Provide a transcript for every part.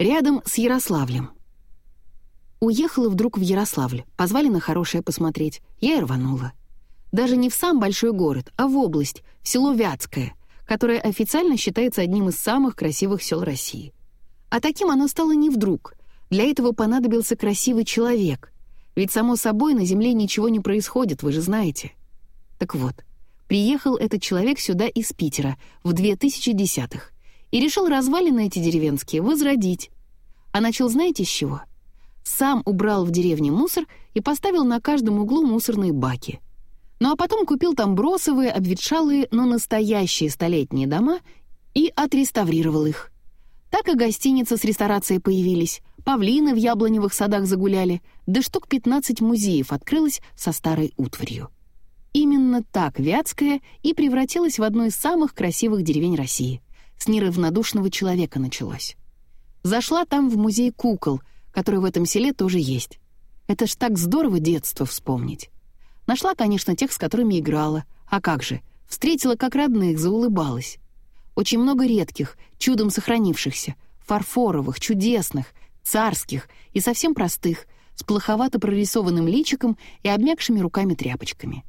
рядом с Ярославлем. Уехала вдруг в Ярославль, позвали на хорошее посмотреть, я и рванула. Даже не в сам большой город, а в область, в село Вятское, которое официально считается одним из самых красивых сел России. А таким оно стало не вдруг. Для этого понадобился красивый человек. Ведь, само собой, на Земле ничего не происходит, вы же знаете. Так вот, приехал этот человек сюда из Питера в 2010-х и решил развалины эти деревенские возродить. А начал знаете с чего? Сам убрал в деревне мусор и поставил на каждом углу мусорные баки — ну а потом купил там бросовые, обветшалые, но настоящие столетние дома и отреставрировал их. Так и гостиницы с ресторацией появились, павлины в яблоневых садах загуляли, да штук 15 музеев открылось со старой утварью. Именно так Вятская и превратилась в одну из самых красивых деревень России. С неравнодушного человека началось. Зашла там в музей кукол, который в этом селе тоже есть. Это ж так здорово детство вспомнить. Нашла, конечно, тех, с которыми играла. А как же, встретила как родных, заулыбалась. Очень много редких, чудом сохранившихся, фарфоровых, чудесных, царских и совсем простых, с плоховато прорисованным личиком и обмякшими руками-тряпочками.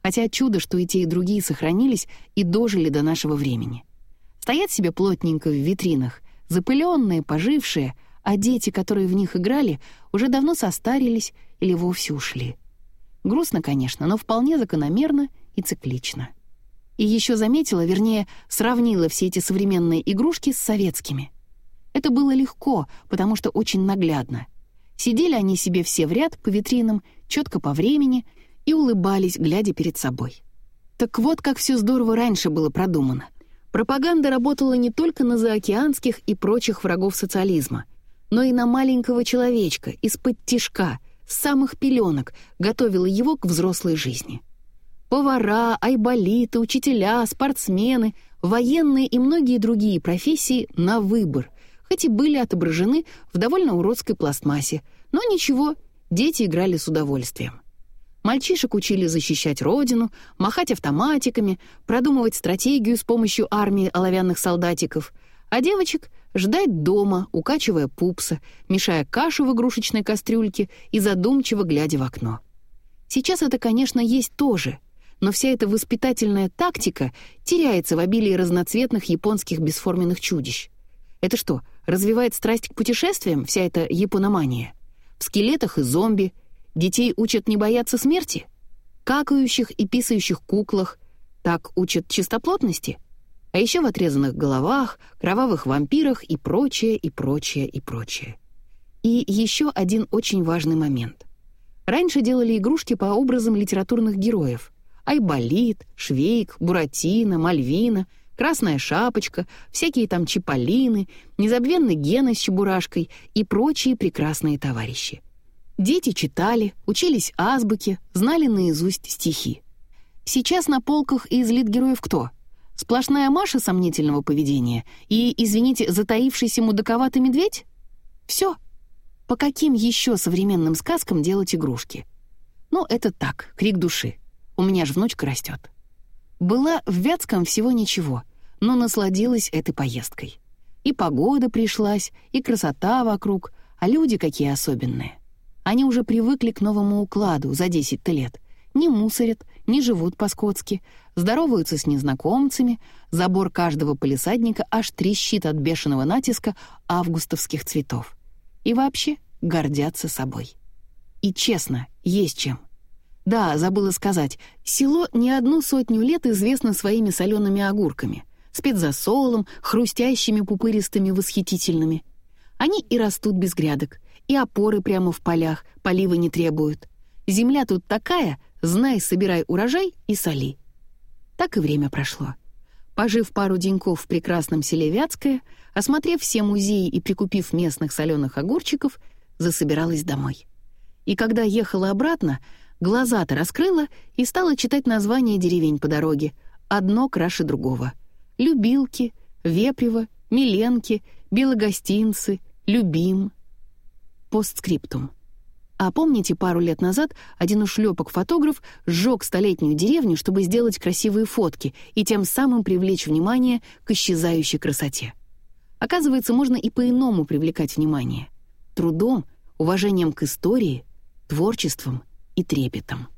Хотя чудо, что и те, и другие сохранились и дожили до нашего времени. Стоят себе плотненько в витринах, запыленные, пожившие, а дети, которые в них играли, уже давно состарились или вовсе ушли. Грустно, конечно, но вполне закономерно и циклично. И еще заметила, вернее, сравнила все эти современные игрушки с советскими. Это было легко, потому что очень наглядно. Сидели они себе все в ряд по витринам, четко по времени, и улыбались, глядя перед собой. Так вот, как все здорово раньше было продумано. Пропаганда работала не только на заокеанских и прочих врагов социализма, но и на маленького человечка из-под тишка — с самых пеленок готовила его к взрослой жизни. Повара, айболиты, учителя, спортсмены, военные и многие другие профессии на выбор, хоть и были отображены в довольно уродской пластмассе, но ничего, дети играли с удовольствием. Мальчишек учили защищать родину, махать автоматиками, продумывать стратегию с помощью армии оловянных солдатиков, а девочек ждать дома, укачивая пупса, мешая кашу в игрушечной кастрюльке и задумчиво глядя в окно. Сейчас это, конечно, есть тоже, но вся эта воспитательная тактика теряется в обилии разноцветных японских бесформенных чудищ. Это что, развивает страсть к путешествиям, вся эта япономания? В скелетах и зомби детей учат не бояться смерти? Какающих и писающих куклах так учат чистоплотности — а еще в отрезанных головах, кровавых вампирах и прочее, и прочее, и прочее. И еще один очень важный момент. Раньше делали игрушки по образам литературных героев. Айболит, Швейк, Буратино, Мальвина, Красная Шапочка, всякие там Чиполлины, незабвенный Гена с Чебурашкой и прочие прекрасные товарищи. Дети читали, учились азбуке, знали наизусть стихи. Сейчас на полках из литгероев кто — Сплошная Маша сомнительного поведения и, извините, затаившийся мудаковатый медведь? Все. По каким еще современным сказкам делать игрушки? Ну, это так, крик души. У меня же внучка растет. Была в Вятском всего ничего, но насладилась этой поездкой. И погода пришлась, и красота вокруг, а люди какие особенные. Они уже привыкли к новому укладу за 10 лет. Не мусорят, не живут по-скотски, здороваются с незнакомцами, забор каждого полисадника аж трещит от бешеного натиска августовских цветов. И вообще гордятся собой. И честно, есть чем. Да, забыла сказать, село не одну сотню лет известно своими солеными огурками, спецзасолом, хрустящими пупыристыми восхитительными. Они и растут без грядок, и опоры прямо в полях, поливы не требуют. Земля тут такая, знай, собирай урожай и соли. Так и время прошло. Пожив пару деньков в прекрасном селе Вятское, осмотрев все музеи и прикупив местных соленых огурчиков, засобиралась домой. И когда ехала обратно, глаза-то раскрыла и стала читать названия деревень по дороге, одно краше другого. Любилки, Вепрево, Миленки, Белогостинцы, Любим. Постскриптум. А помните, пару лет назад один ушлепок-фотограф сжег столетнюю деревню, чтобы сделать красивые фотки и тем самым привлечь внимание к исчезающей красоте? Оказывается, можно и по-иному привлекать внимание. Трудом, уважением к истории, творчеством и трепетом.